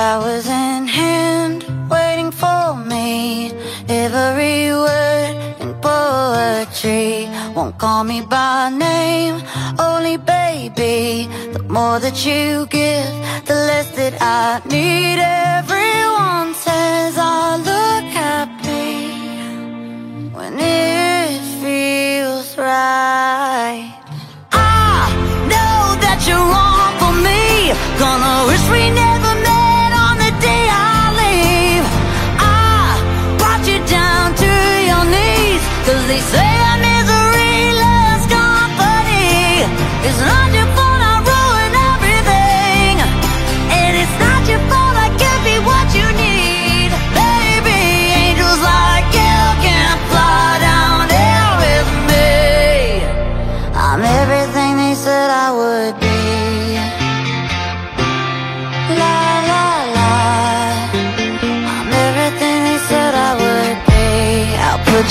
Flowers in hand, waiting for me. Every word in poetry. Won't call me by name, only baby. The more that you give, the less that I need. Everyone says I look happy. When it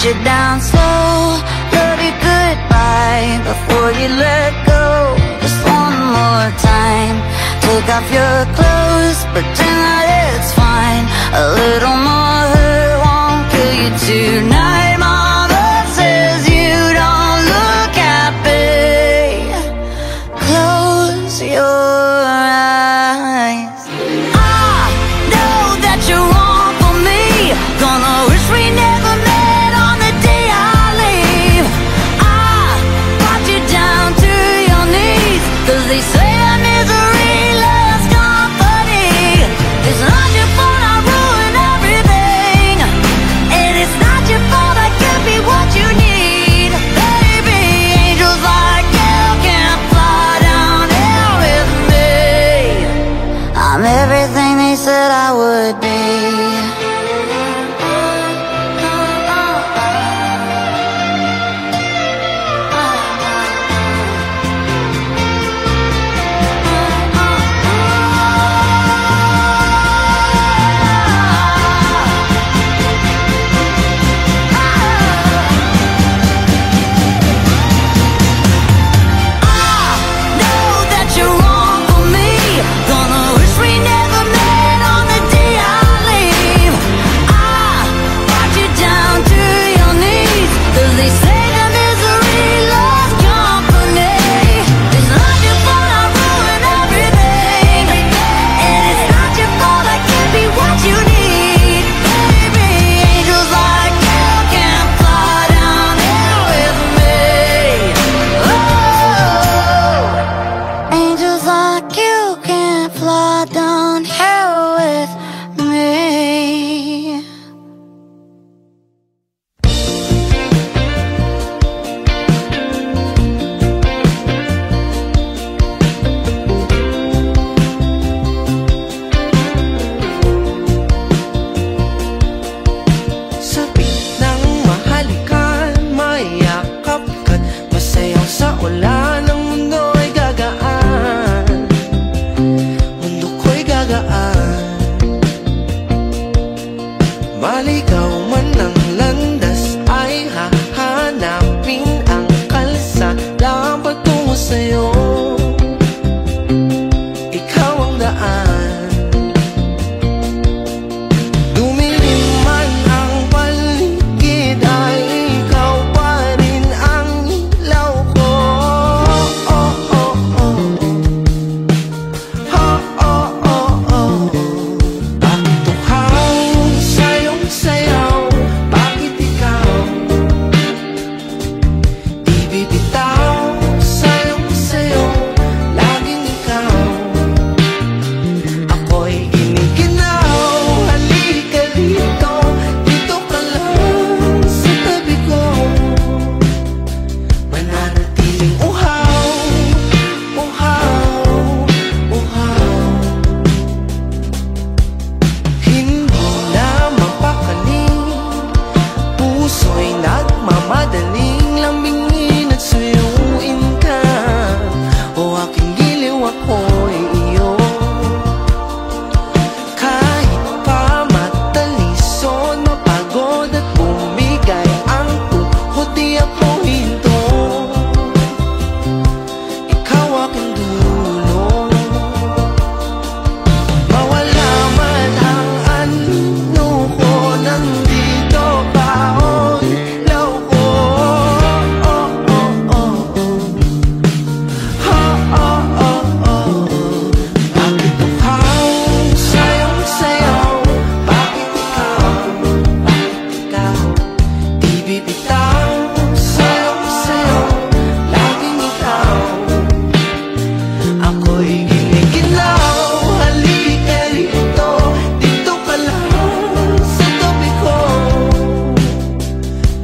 you down slow. Love you goodbye before you let go. Just one more time. Take off your clothes, pretend that it's fine. A little more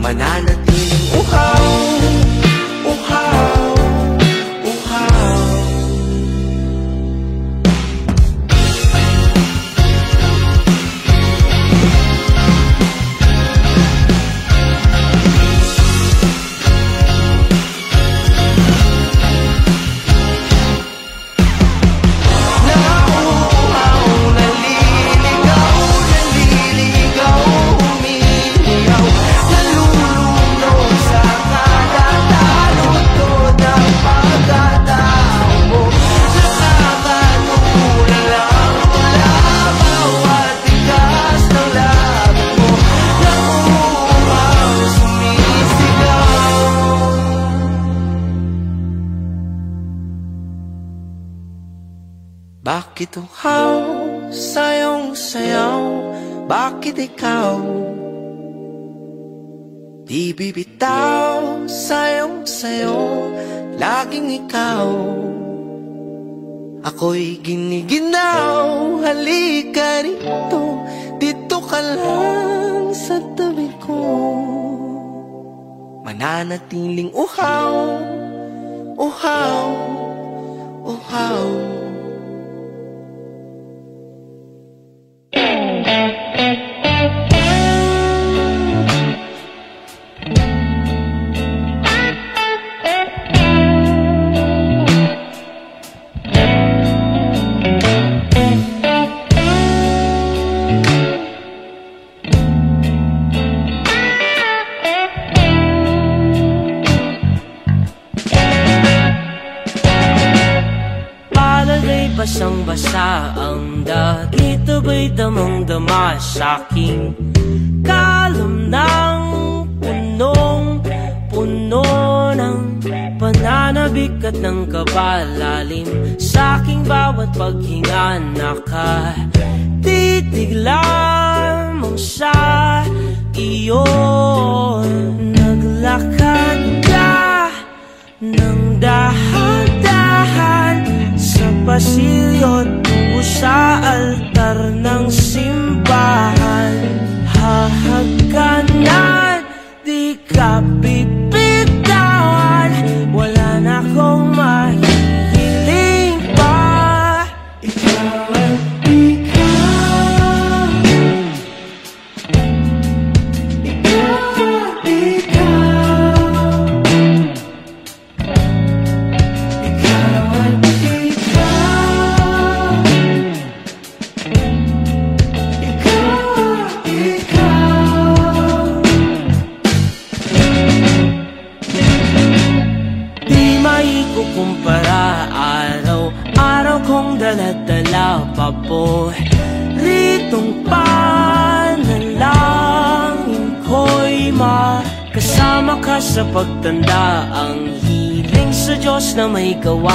我男人 Go while.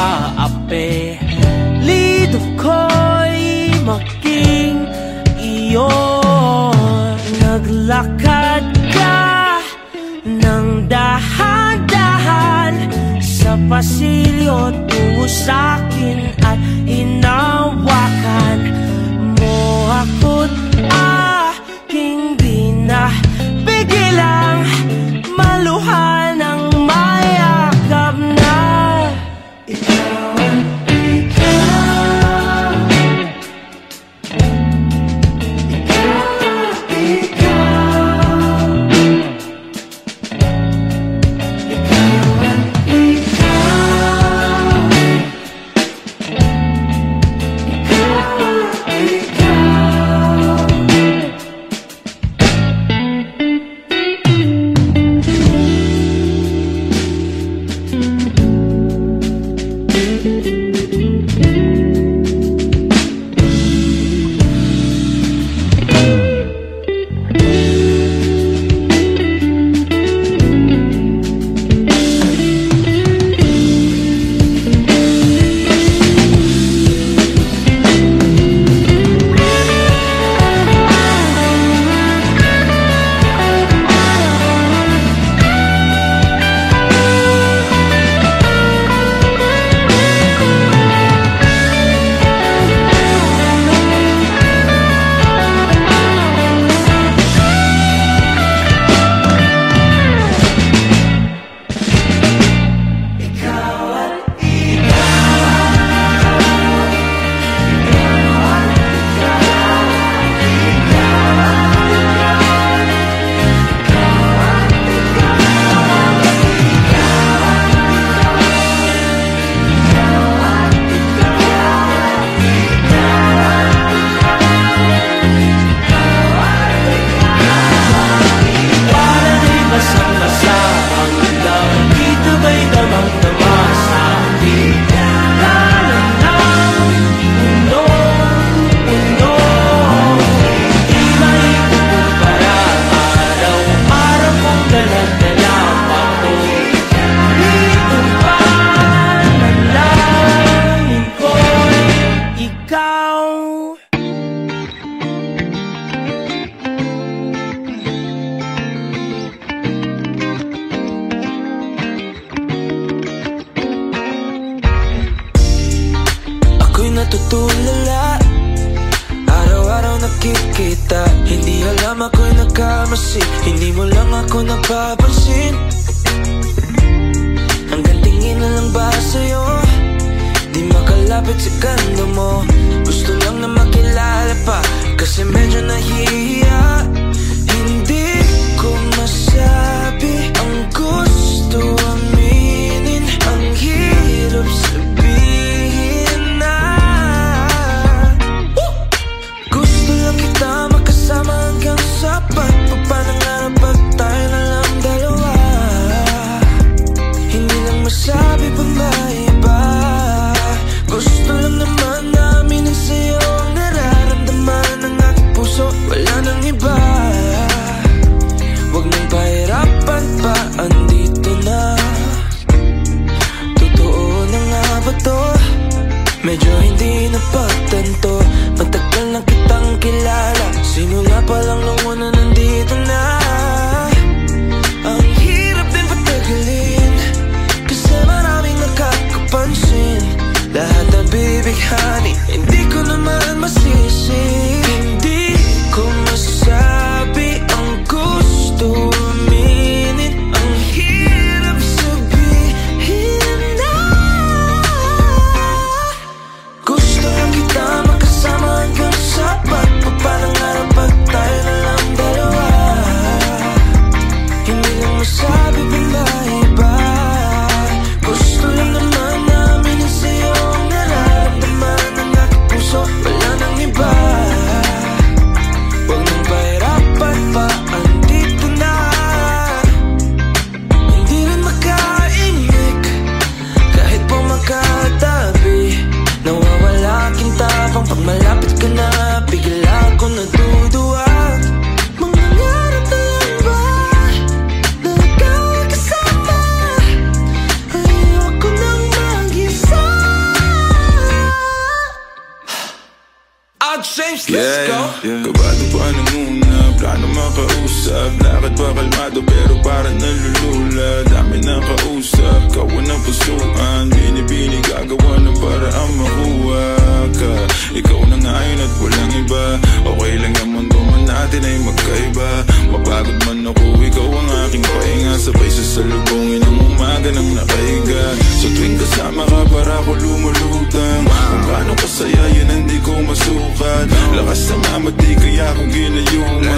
Okay lang naman man natin ay magkaiba. Mapagod man ako, ikaw ang aking pahinga. Sabay sa salubongin ang umaga ng nakahiga Sa tuwing kasama ka para ko lumulutang. Kung paano kasaya yun hindi ko masukat. Lakas ng amati kaya ako ginayuma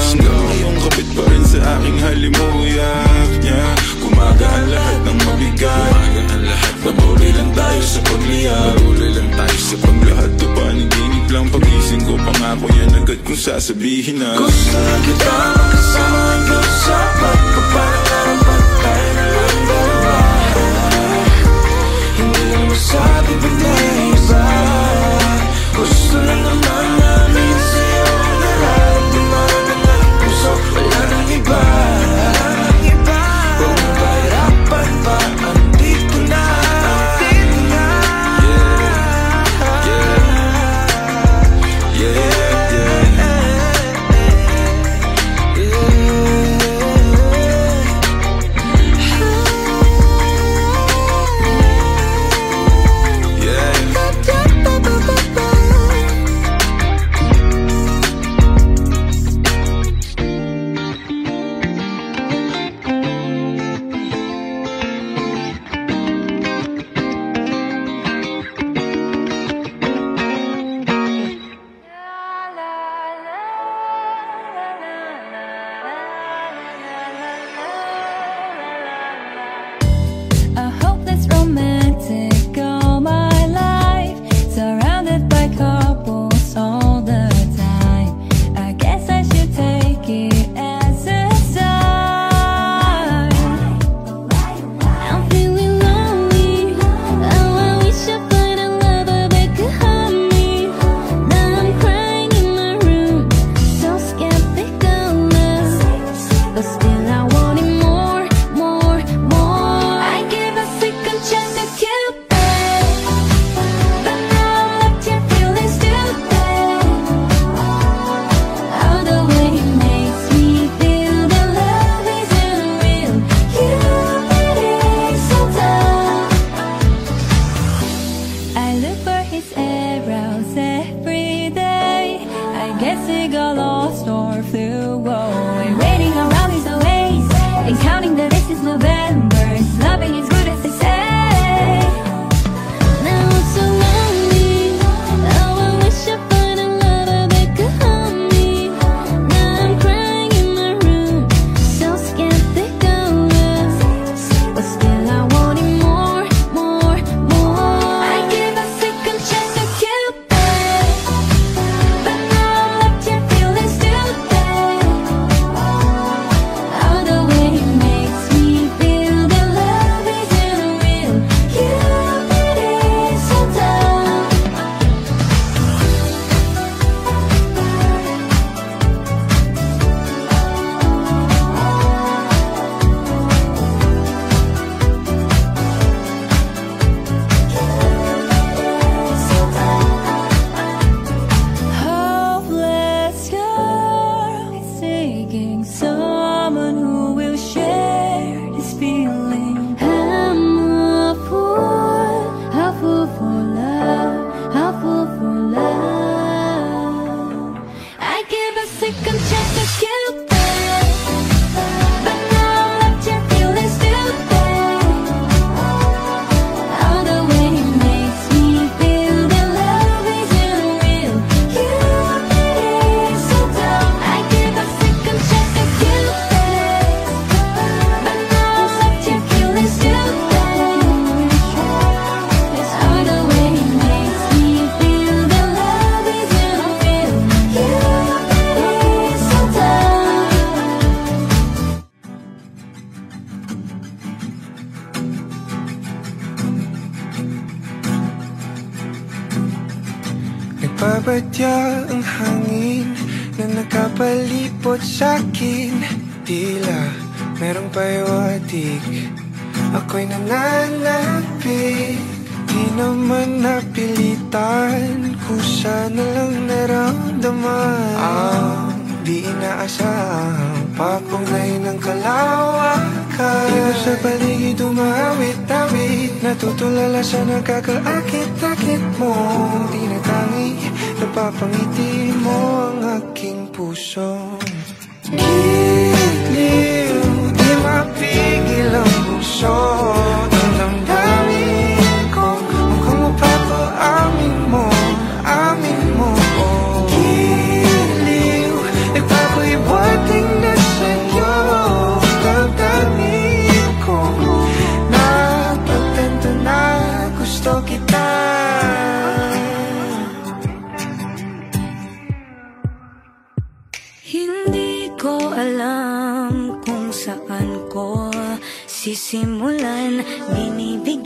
Iyong kapit pa rin sa aking halimuyak yeah. Umaga ang lahat ng mabigat Umaga ang lahat Mabuli lang tayo sa pagliyab Mabuli lang tayo sa paglahad To paniginig lang? Pagising ko Pangako yan agad kung sasabihin na. Gusto kita magkasama hanggang sa magkapangarap At tayo na lang dalawa Hindi na masabi ba na iba Gusto na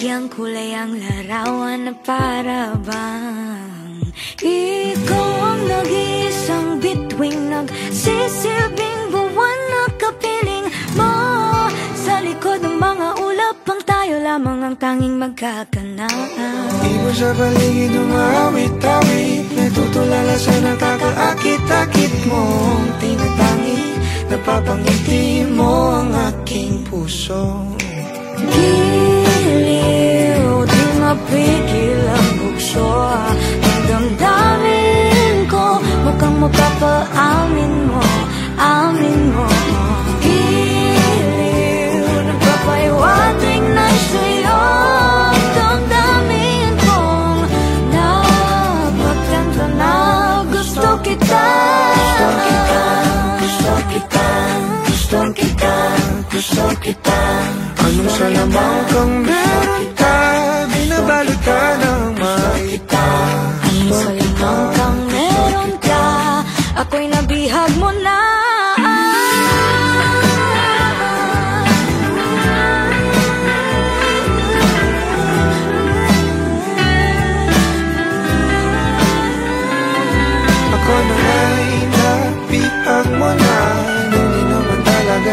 Bagyang kulay ang larawan na para bang Ikaw ang nag-iisang bituing Nagsisilbing buwan na kapiling mo. Sa likod ng mga ulap Ang tayo lamang ang tanging magkakanaan. Di mo sa paligid umawit-awit Natutulala sa nakakaakit-akit mong tinatangi Napapangiti mo ang aking puso. Give baliw Di mapigil ang bukso Ang damdamin ko Mukhang mukha pa amin mo Amin mo Giliw Nagpapaiwating na sa'yo Damdamin kong Napakanta na Gusto kita. Gusto kita. Gustong kita, gusto kita. Anong salamang kang meron ka Binabalot ka ng makita Anong salamang kang meron ka Ako'y nabihag mo na.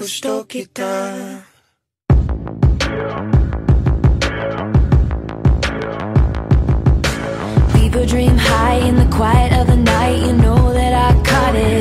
gusto quitar. Fever dream high in the quiet of the night. You know that I caught it.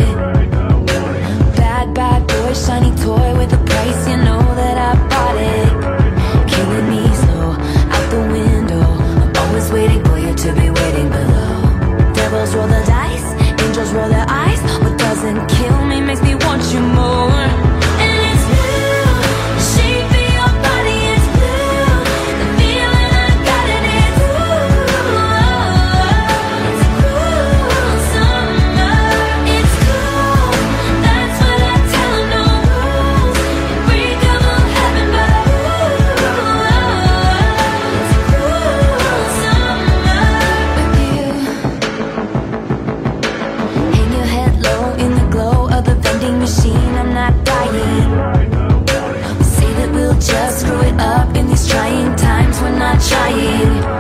trying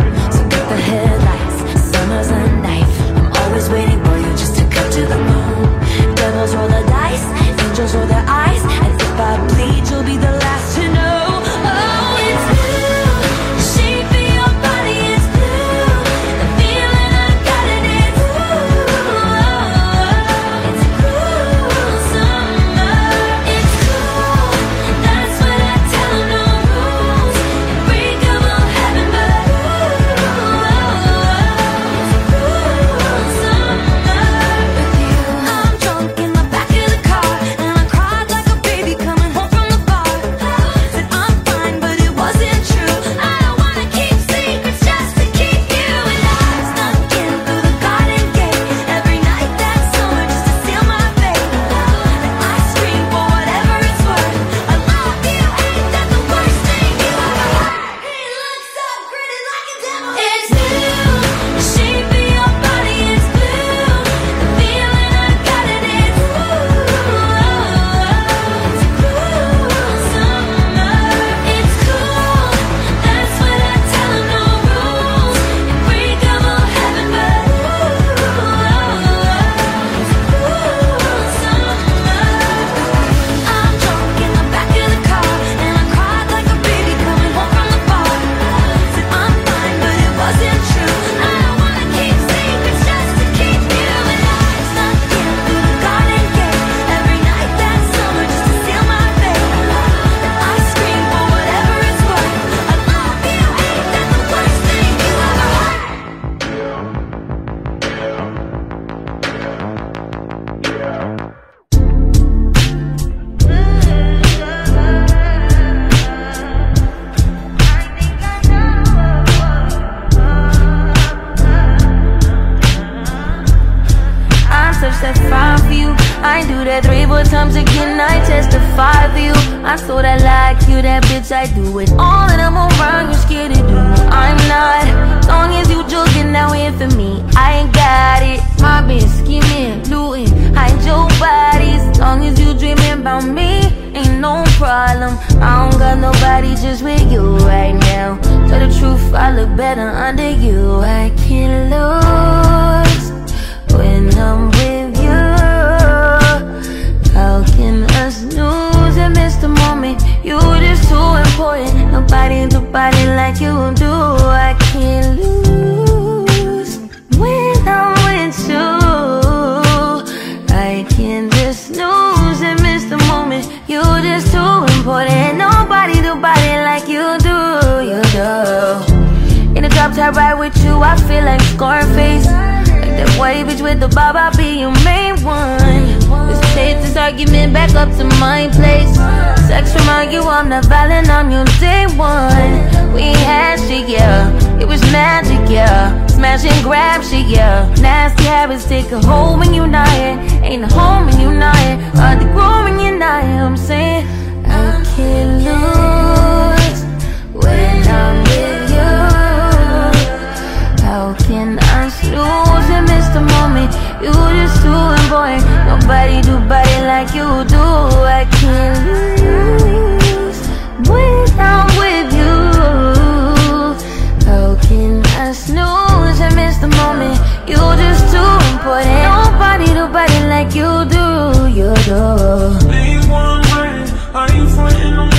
body like you do. I can't lose when I'm with you. I can't just lose and miss the moment. You're just too important. Nobody do body like you do. You do. In the drop top ride with you, I feel like Scarface. Like that white bitch with the bob, I'll be your main one. Take this argument back up to my place. Sex remind you I'm not violent, I'm your day one. We had shit, yeah. It was magic, yeah. Smash and grab shit, yeah. Nasty habits take a hold when you're not here. Ain't a home when you're not here. Hard to grow when you're not here. I'm saying I can't lose when I'm with you. How can I lose and miss the moment? You just too important. Nobody do body like you do. I can't lose when I'm with you. How can I snooze and miss the moment? You just too important. Nobody do body like you do. You do. Main one right. Are you frontin'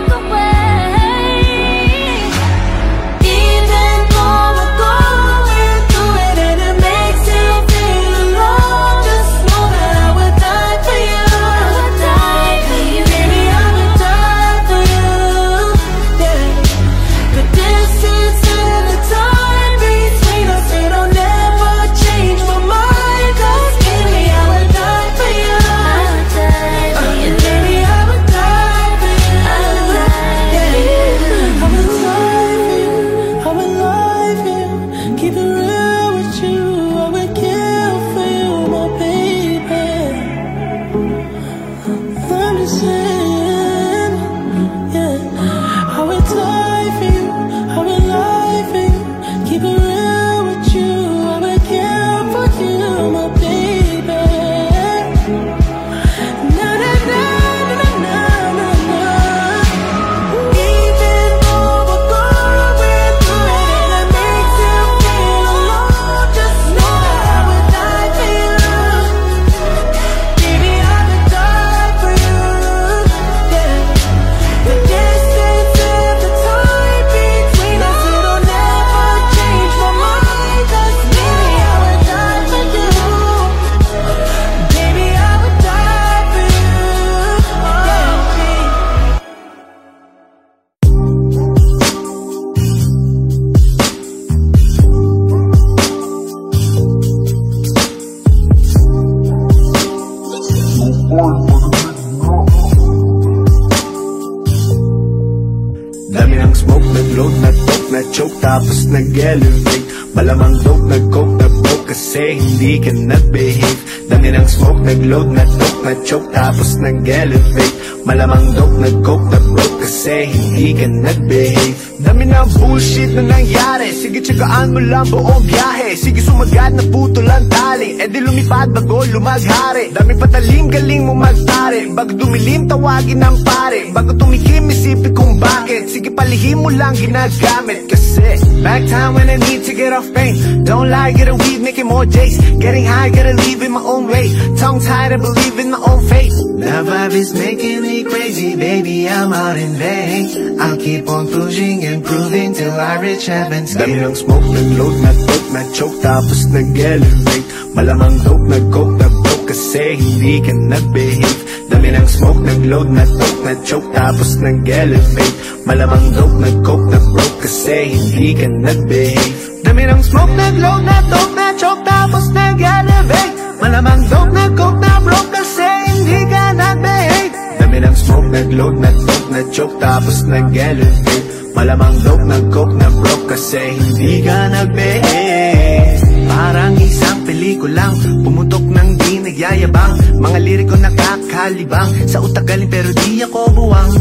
Nag-elevate Malamang dope, nag-coke, nag-broke kasi hindi ka nag-behave. Dami ng smoke, nag-load, na-dope, na-choke tapos nag-elevate. Malamang dope, nag-coke, nag-broke kasi hindi ka nag-behave Dami ng bullshit na nangyari Sige, tsagaan mo lang buong biyahe Sige, sumagat na puto lang tali E di lumipad bago lumaghari Dami patalim, galing mo magtari Bago dumilim, tawagin ng pare Bago tumikim, isipin kung bakit Sige, palihim mo lang ginagamit Kasi Back time when I need to get off pain. Don't lie, get a weed, making more days Getting high, gotta leave in my own way. Tongue tied, I believe in my own fate. The vibe is making me crazy. Baby, I'm out in vain. I'll keep on pushing and proving Till I reach heaven's gate. Dami ng smoke, nag-load, nag-dope, nag-choke Tapos nag-elevate. Malamang dope, nag-coke, nag-broke Kasi hindi ka nag-behave. Dami ng smoke, nag-load, nag-dope, nag-choke Tapos nag-elevate. Malamang dope, nag-coke, nag-broke Kasi hindi ka nag-behave. Dami ng smoke, nag-load, nag-dope, nag-choke Tapos nag-elevate. Malamang dope, nag-coke, nag-broke Kasi hindi ka nag-behave. Smoke, nag-load, nag-dope, nag-choke Tapos nag-elevate Malamang dope, nag-coke, nag-broke Kasi hindi ka nag-behave Parang isang pelikulang Pumutok ng di nagyayabang. Mga liriko nakakalibang. Sa utak galing pero di ako buwang.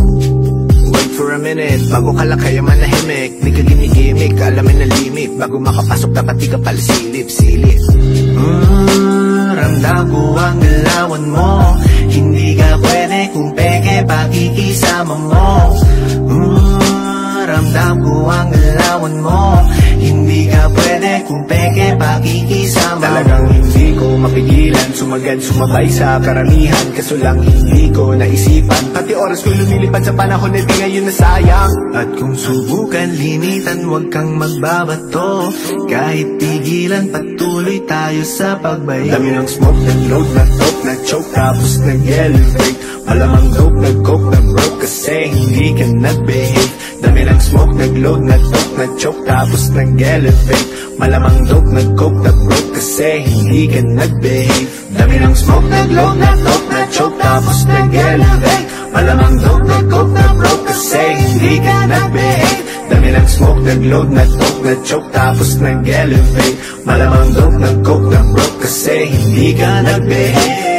Wait for a minute, bago ka lang kaya manahimik. Di ka ginigimik, alamin na limit. Bago makapasok dapat di ka pala silip, silip. Mm, Ramdam ko ang galawan mo. Hindi ka pwede kung peke pakikisama mo Ramdam ko ang galawan mo. Hindi ka pwede kung peke pakikisama. Talagang hindi ko mapigilan. Sumagad, sumabay sa karamihan. Kaso lang hindi ko naisipan. Pati oras ko lumilipad sa panahon na di ngayon nasayang At kung subukan limitan Huwag kang magbabato. Kahit pigilan patuloy tayo sa pagbay. Dami ng smoke, nag-load, nag-dope, nag-choke Tapos nag-elevate Malamang dope, nag-coke, nag-broke Kasi hindi ka nag-behave Dami ng smoke, nag-load, nag-dope, nag-choke Tapos nag-elevate. Malamang dope, nag-coke, nag-broke Kasi hindi ka nag-behave. Dami ng smoke, nag-load, nag-dope, nag-choke Tapos nag-elevate. Malamang dope, nag-coke, nag-broke Kasi hindi ka nag-behave. Dami ng smoke, nag-load, nag-dope, nag-choke Tapos nag-elevate. Malamang dope, nag-coke, nag-broke Kasi hindi ka nag-behave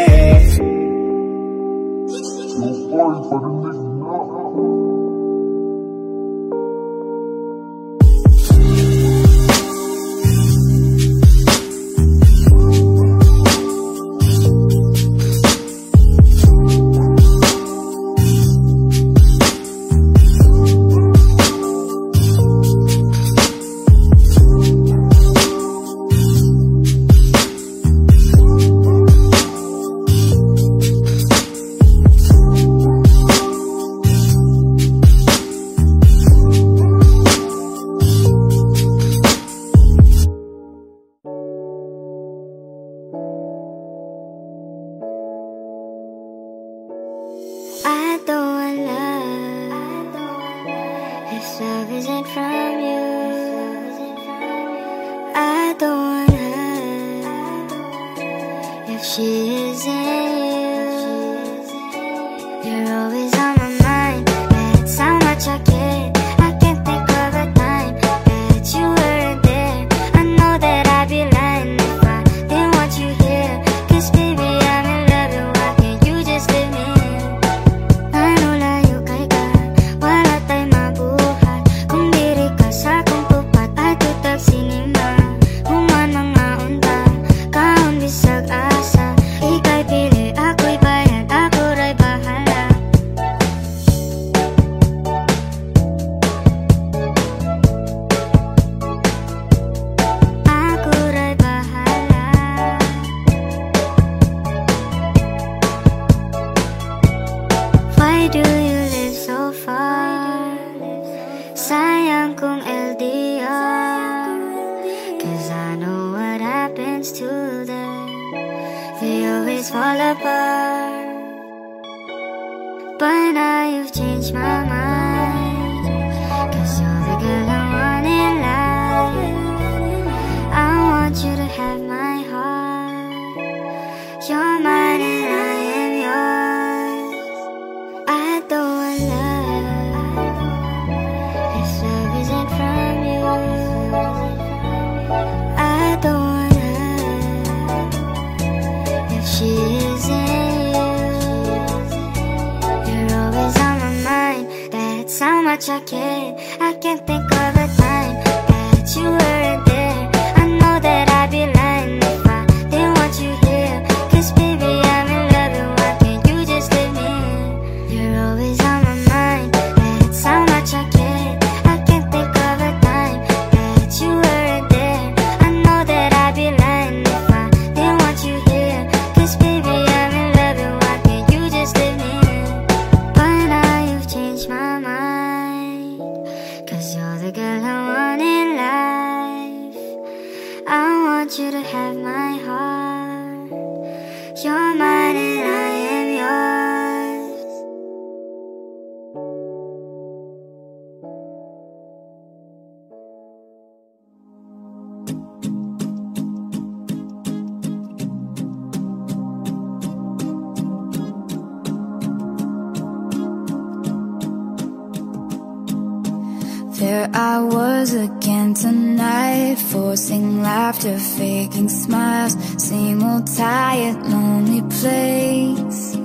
Again tonight, forcing laughter, faking smiles, same old tired, lonely place.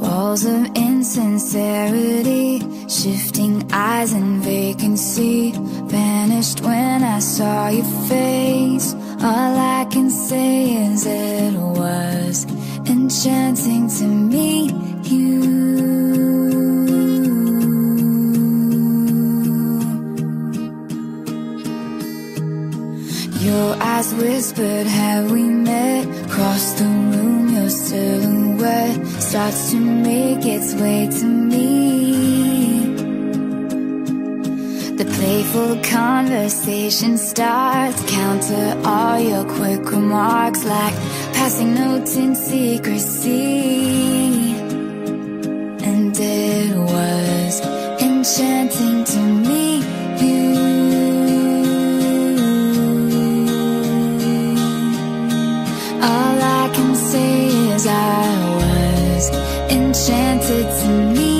Walls of insincerity, shifting eyes and vacancy, vanished when I saw your face. All I can say is it was enchanting to meet you. Your eyes whispered, Have we met? Across the room, your silhouette starts to make its way to me. The playful conversation starts. Counter all your quick remarks, like passing notes in secrecy. And it was enchanting to meet All I can say is I was enchanted to meet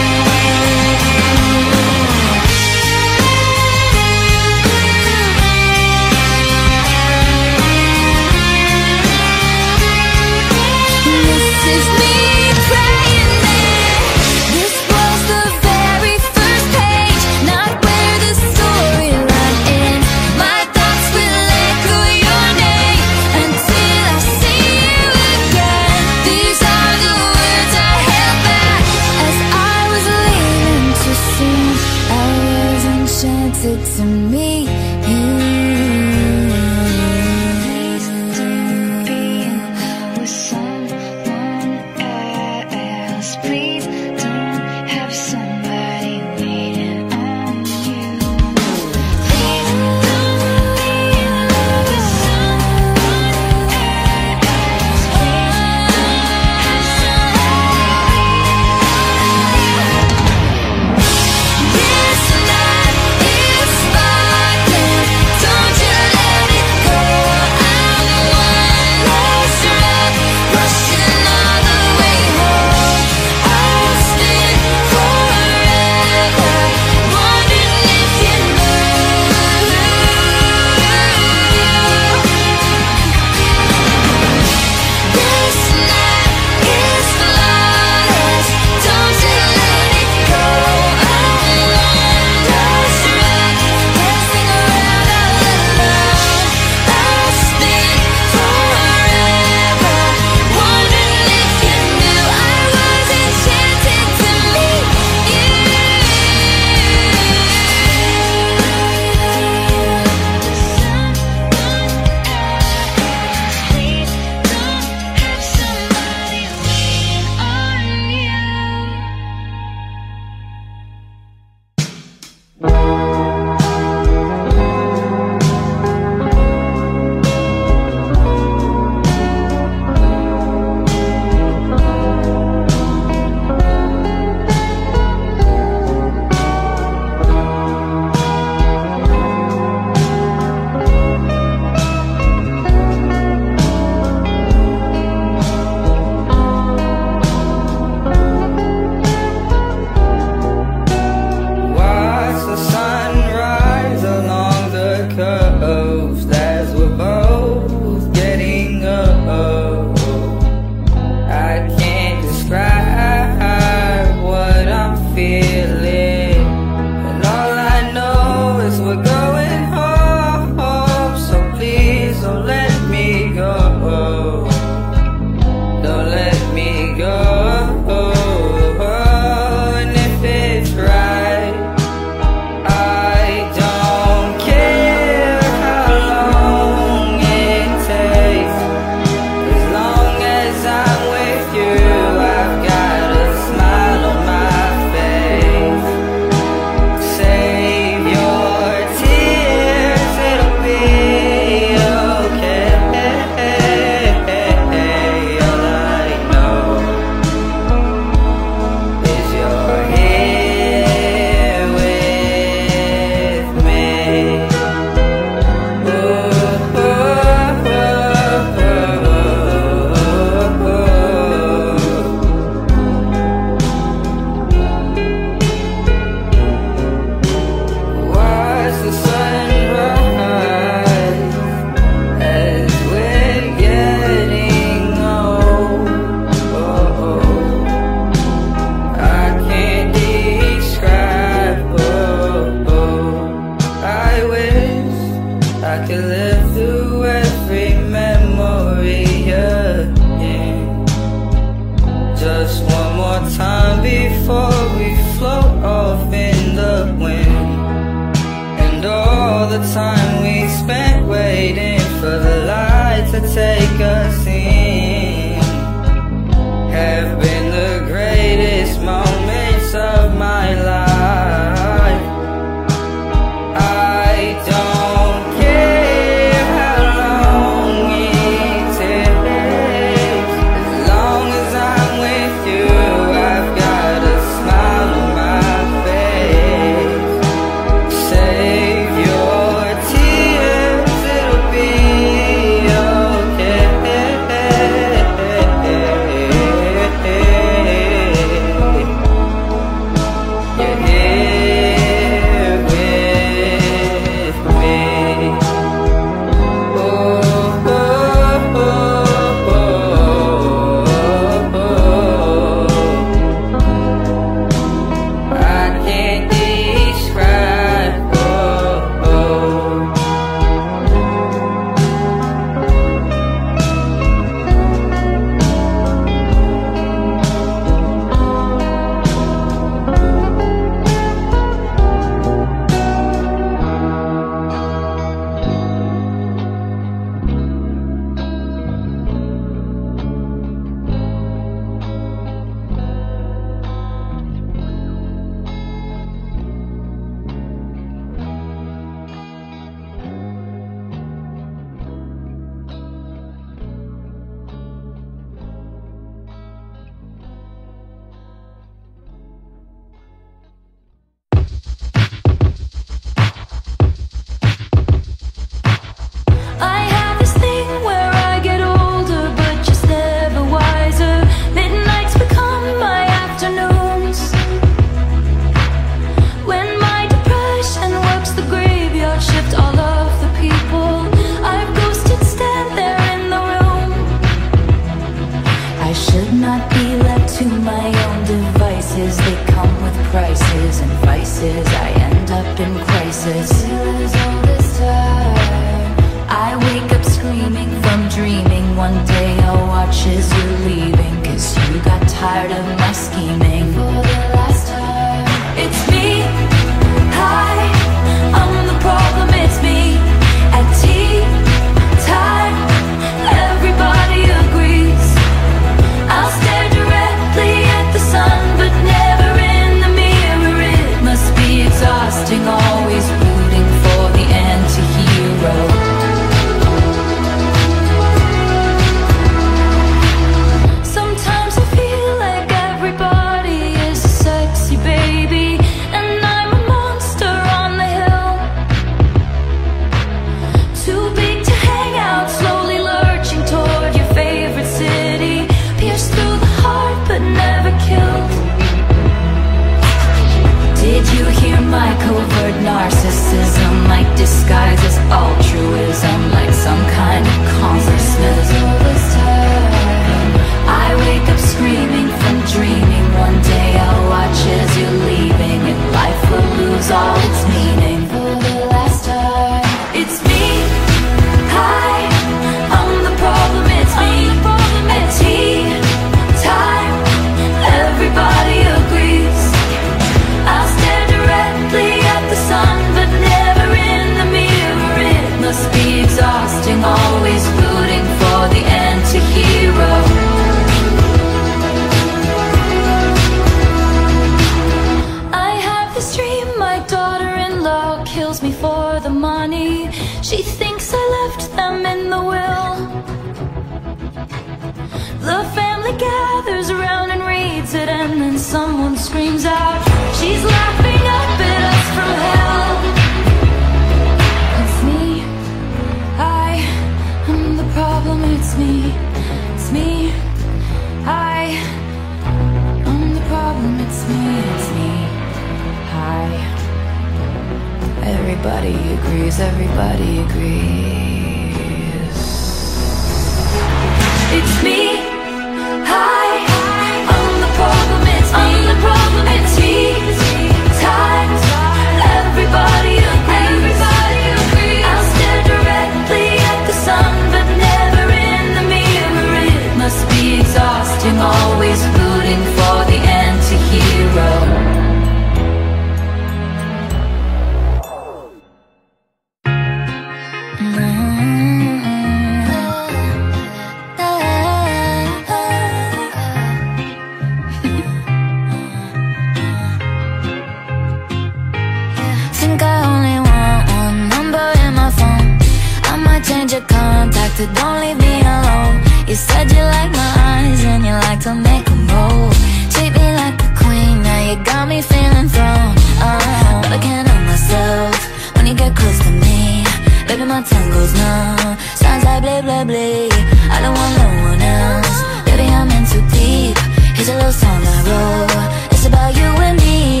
my tongue goes numb Sounds like bleh bleh bleh I don't want no one else. Baby, I'm in too deep. Here's a little song I wrote. It's about you and me.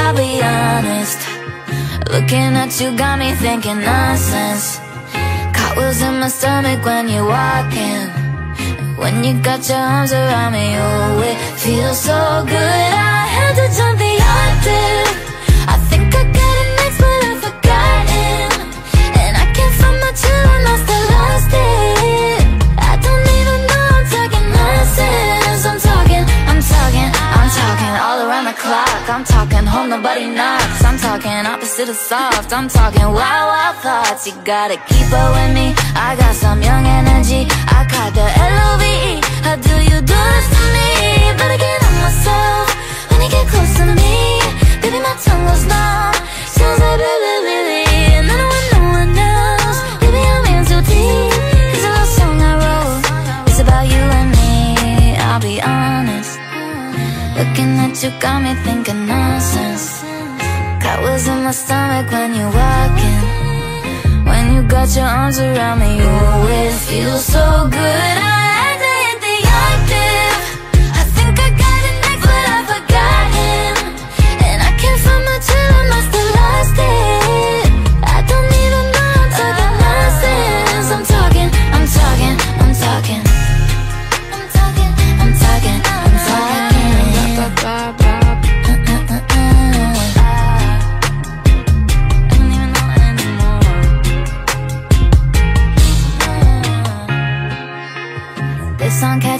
I'll be honest. Looking at you got me thinking nonsense. Cartwheels in my stomach when you're walking, When you got your arms around me Oh, it feels so good. I had to jump the octave. home, nobody knocks. I'm talking opposite of soft. I'm talking wild, wild thoughts. You gotta keep up with me. I got some young energy. I caught the L-O-V-E How do you do this to me? But Better get on myself. When you get close to me. Baby, my tongue goes numb. Sounds like blah, And I don't no one else Baby, I'm in too It's a love song I wrote. It's about you and me. I'll be honest. Looking at you got me thinking nonsense. That was in my stomach when you're walking. When you got your arms around me You always feel so good. I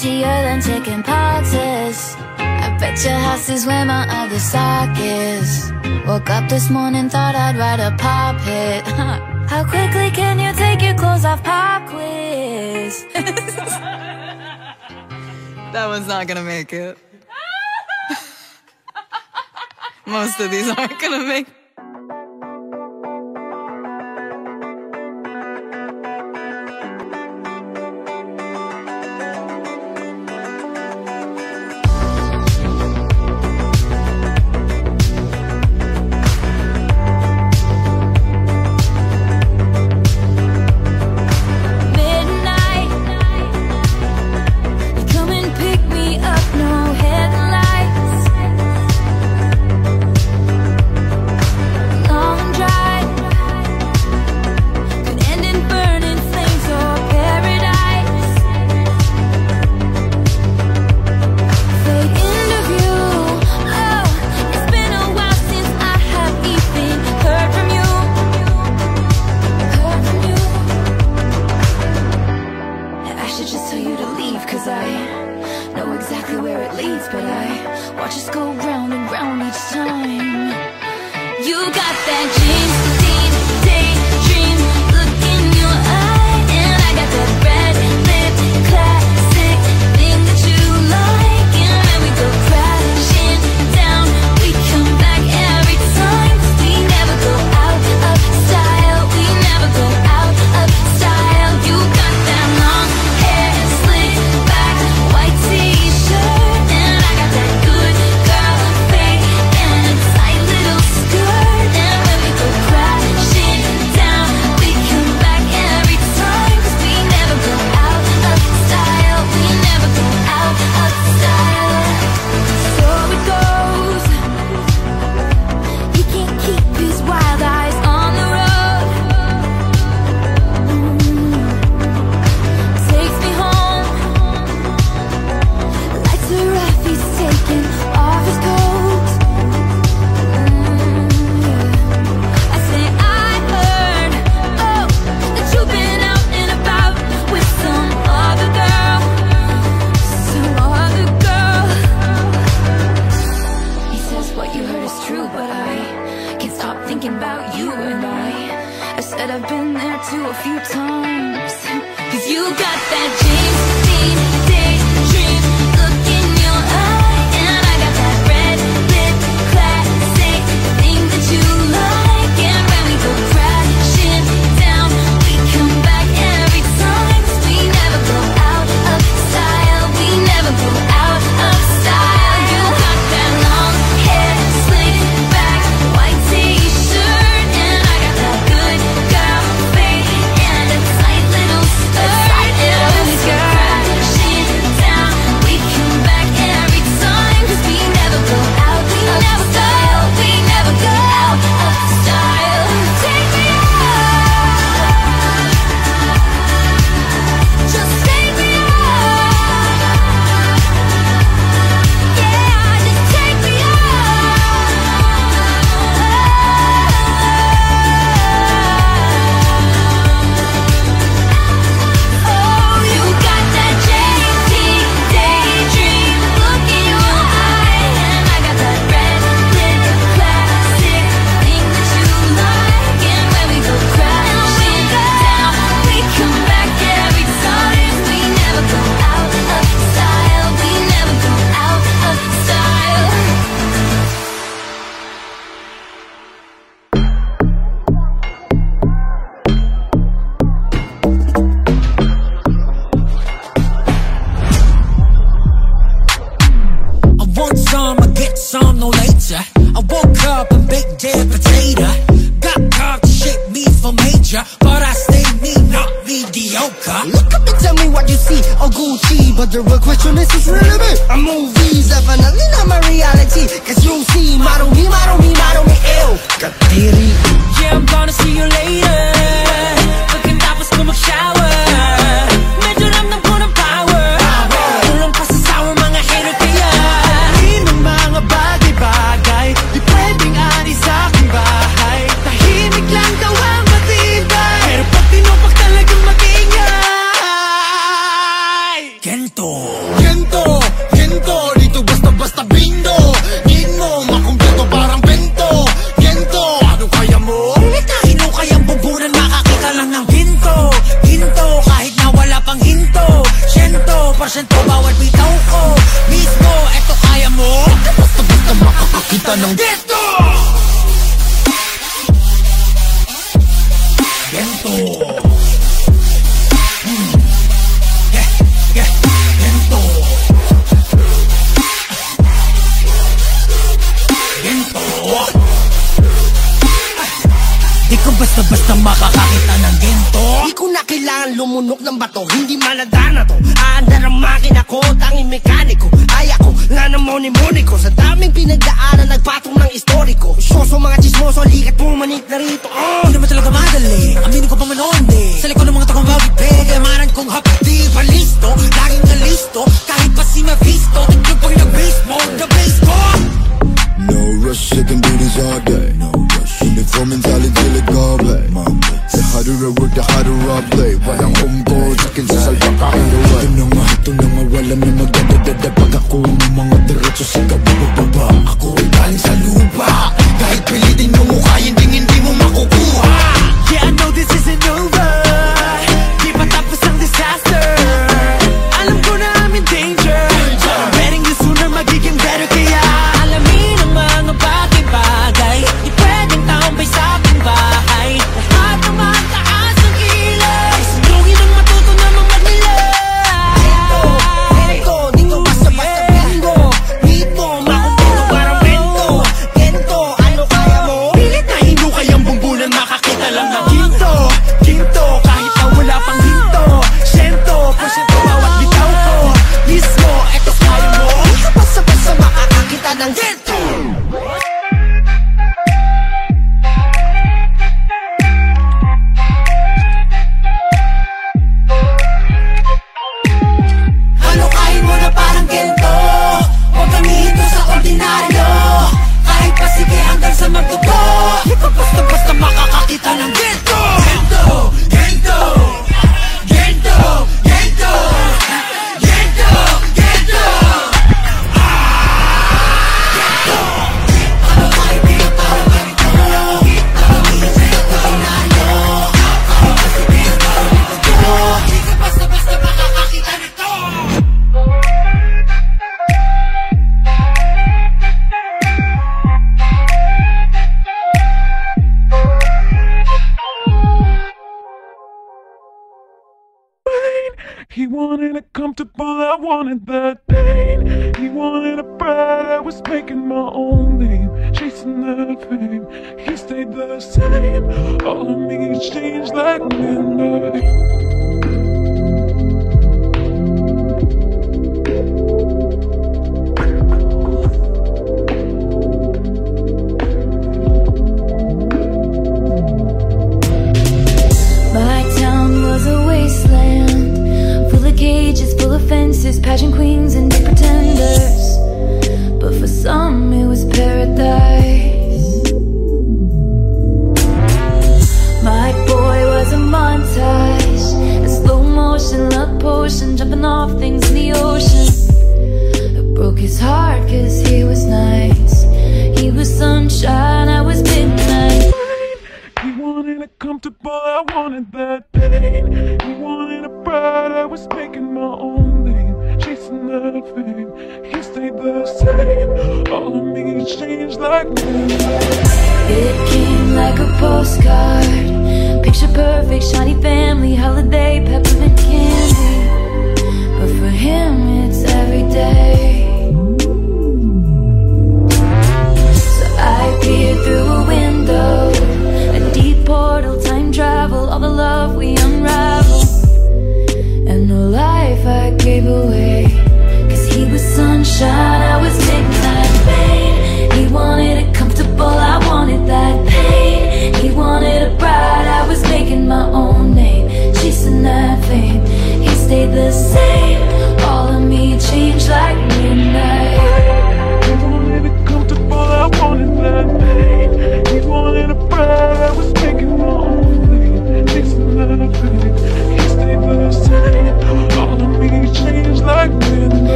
fancier than chicken poxes. I bet your house is where my other sock is. Woke up this morning, thought I'd write a pop hit. How quickly can you take your clothes off? Pop quiz. that one's not gonna make it. Most of these aren't gonna make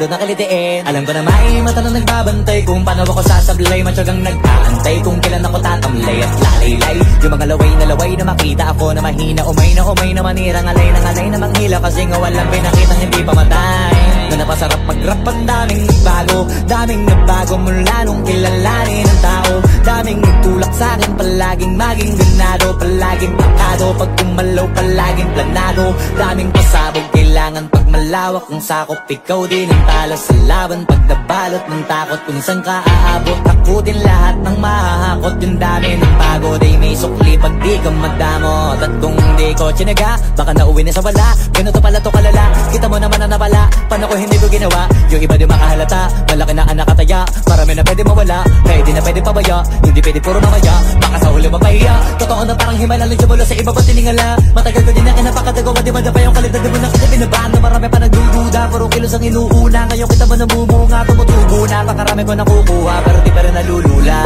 Kahit kabisado na kalitiin. Alam ko na may mata na nagbabantay. Kung paano ako sasablay Matyagang nag-aantay Kung kailan ako tatamlay at lalaylay Yung mga laway na laway na makita ako na mahina. Umay na umay na manira Ngalay na ngalay na manghila. Kasi nga walang pinakitang hindi pa matay. Na napasarap mag-rap ang daming nagbago Daming nagbago mula nung kilalanin ng tao. Daming nagtulak sa akin Palaging maging ganado. Palaging pakado. Pag kumalaw palaging planado. Daming pasabog Kailangan pag malawak Kung sakop ikaw din ang talo sa laban. Pag nabalot ng takot Kung saan ka aabot. Takutin lahat ng mahahakot. Yung dami ng pagod Ay may sukli pag di ka madamot At kung di ko tsinaga Baka nauwi na sa wala. Ganito pala to kalala Kita mo naman na napala Paano ko hindi ko ginawa Yung iba di makahalata. Malaki na anak kataya Marami na pwede mawala. Kaya di na pwede pabaya Hindi pwede puro mamaya. Baka sa huli mapahiya. Totoo na parang himala mula sa iba pa tiningala? Matagal ko din na kinapakatagawa Di ba na pa yung kalidad Di mo na kasi binabahan Na marami pa nagdududa Puro kilos ang inuuna. Ngayon kita mo namumunga Tumutubo na. Pakarami ko nakukuha Pero di pa rin nalulula.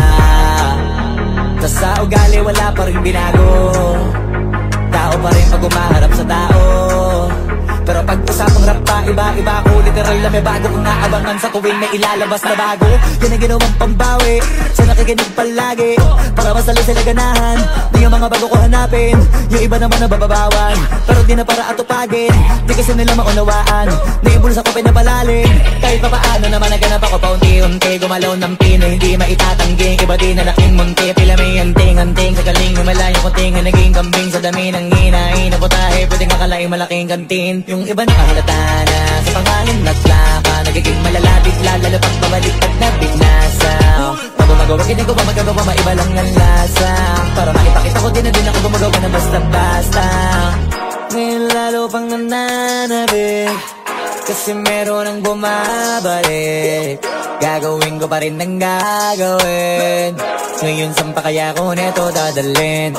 Tas sa ugali wala pa rin binago. Tao pa rin pag umaharap sa tao pero pag usapang rap pa, iba-iba ko Literal na may bago kong naabangan sa tuwing may ilalabas na bago. Yan ang ginawang pambawi Sa nakikinig palagi. Para masali sila ganahan Na yung mga bago ko hanapin. Yung iba naman na bababawan Pero di na para atupagin. Di kasi nila maunawaan Na yung bulsa ko pinapalalim. Kahit pa paano naman naganap ako paunti-unti Gumalaw ng pino, hindi maitatanggi. Iba di na laking munti Pila may anting-anting Sa galing malayo kunting Naging kambing. Sa dami ng hinahin Na putahe, pwedeng akalaing malaking kantin Yung iba nakahalata na Sa pangalan naglaka Nagiging malalapit lalo pag babalik pag nabinasa Pag gumagawa ginagawa magagawa maiba lang ang lasa. Para maipakita ko din na din ako gumagawa na basta-basta. Ngayon lalo pang nananabik Kasi meron ang bumabalik. Gagawin ko pa rin ang gagawin. Ngayon saan pa kaya ko neto dadalhin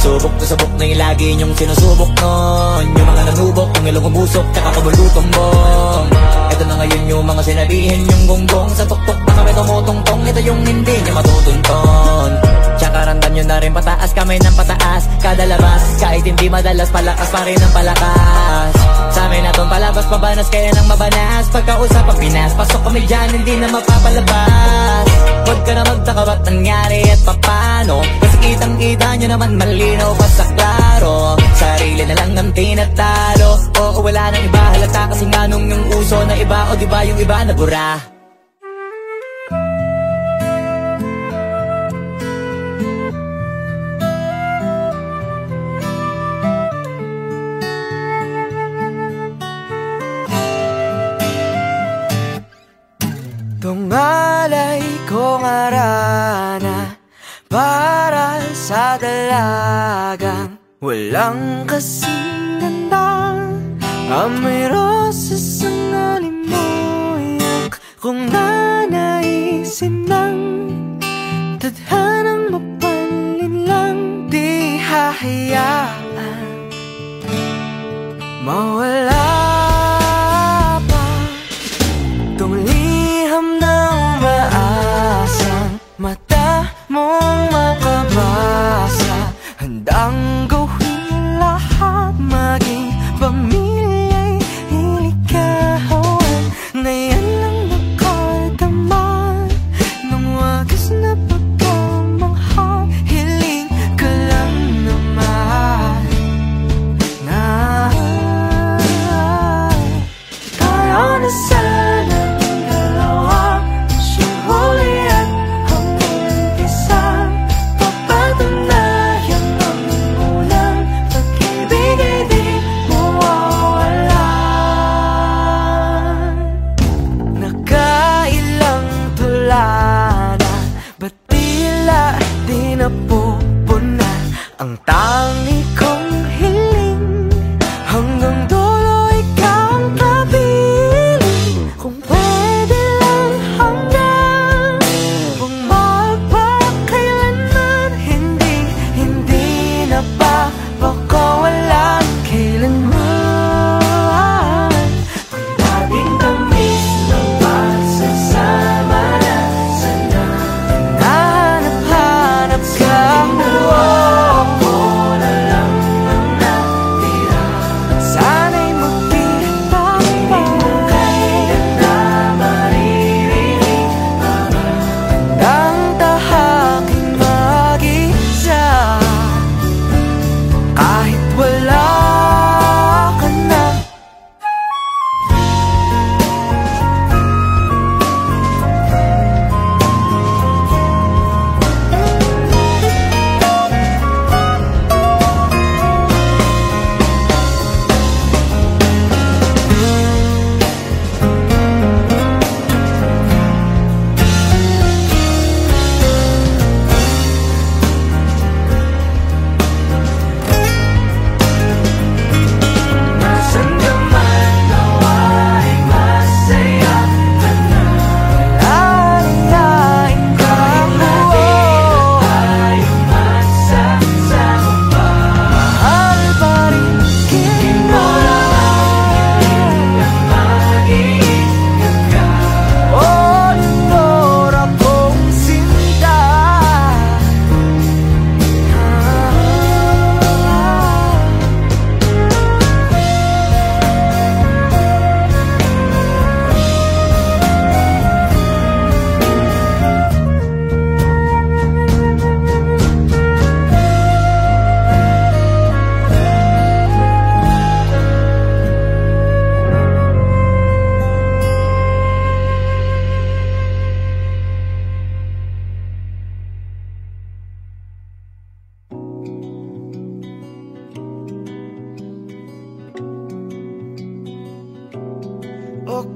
Subok na subok na yung lagi niyong sinusubok nun. Yung mga nanubok, yung ilong umusok, tsaka kabulutong bong Ito na ngayon yung mga sinabihin yung gonggong Sa tuktok na kami tumutungtong, ito yung hindi niya matutunton Tsaka randan nyo na rin pataas kamay ng pataas. Kada labas, kahit hindi madalas palakas pa rin ang palakas. Sa amin na tong palabas, pabanas kaya nang mabanas. Pagkausap ang Pinas, pasok kami dyan, hindi na mapapalabas. Huwag ka na magtaka ba't nangyari at papano. Kasi kitang kita nyo naman malinaw pa sa klaro. Sarili na lang ang tinatalo. Oo wala nang iba halata kasi nga nung yung uso na iba. O di ba yung iba nabura Tungalay kong arana Para sa dalagang Walang kasing ganda Amoy roses ang alimuyak Kung nanaisin ng Tadhanang mapanlin lang Di hahayaan. Mawala pa Itong liham Mata mong makabasa. Handang gawin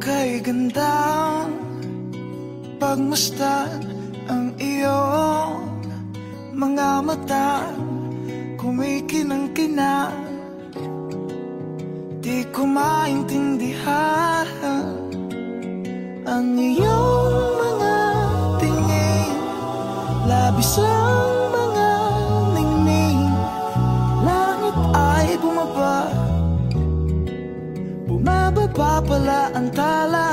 kay gandang Pagmasdan ang iyong mga mata Kumikinang-kinang Di ko maintindihan Ang iyong mga tingin. Labis lang antala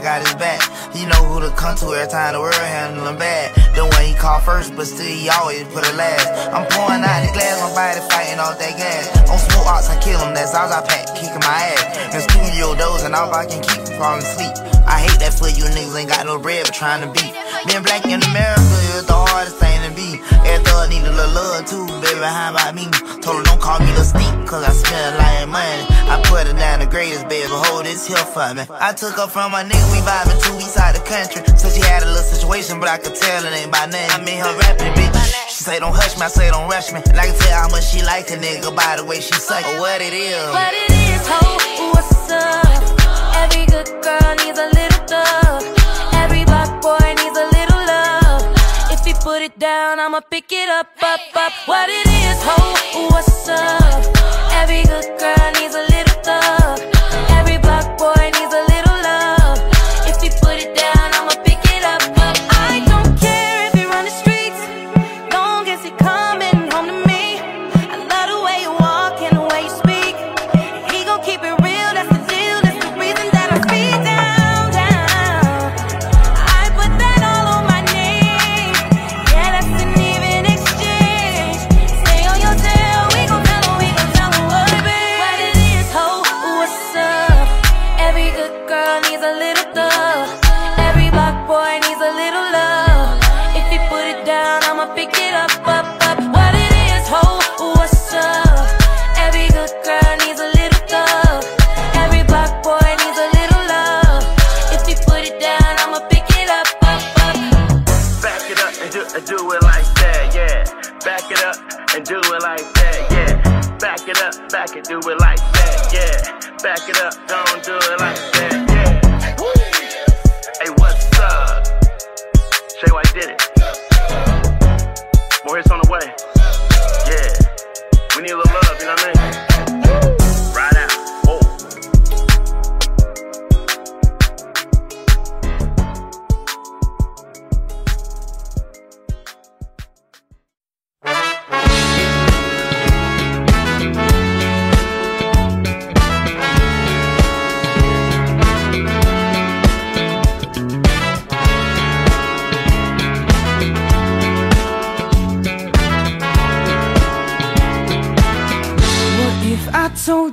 got his back. He know who to come to every time the world handle him bad. The one he call first, but still he always put it last. I'm pouring out the glass, my body fighting off that gas. On smoke ox, I kill him, that's all I pack, kicking my ass. In studio doors, and all I can keep from falling asleep. I hate that for you niggas ain't got no bread, but trying to beat. Being black in America is the hardest thing to. Every thug need a little love too, baby, how about me? Told her don't call me the stink, cause I spend of money. I put her down the greatest, baby, hold this here for me. I took her from my nigga, we vibing two weeks out the country. Said she had a little situation, but I could tell it ain't by name. I mean her rapping, bitch. She say don't hush me, I say don't rush me. And I can tell how much she like a nigga by the way she suck or what it is. What it is, ho, what's up? Every good girl put it down, I'ma pick it up, up, up. What it is, ho, what's up? Every good girl needs a little thug. Do it like that, yeah. Back it up, don't do it like that,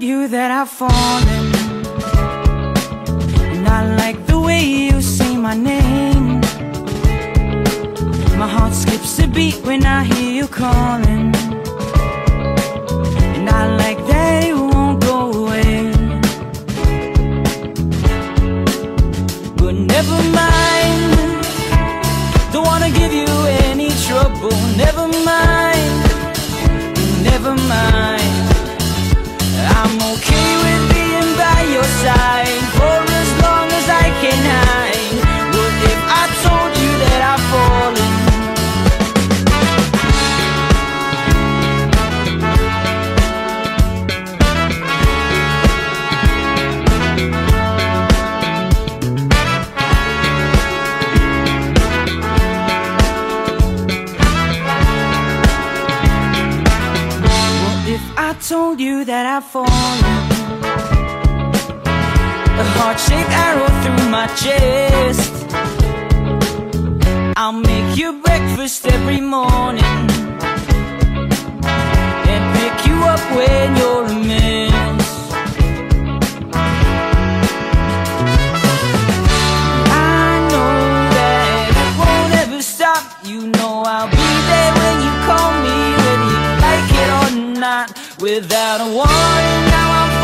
you that I've fallen? And I like the way you say my name. My heart skips a beat when I hear you calling. And I like won't go away. But never mind. Don't wanna give you any trouble. Never mind. Never mind. I've? A heart-shaped arrow through my chest. I'll make you breakfast every morning and pick you up when you're a mess. Without a warning, now I'm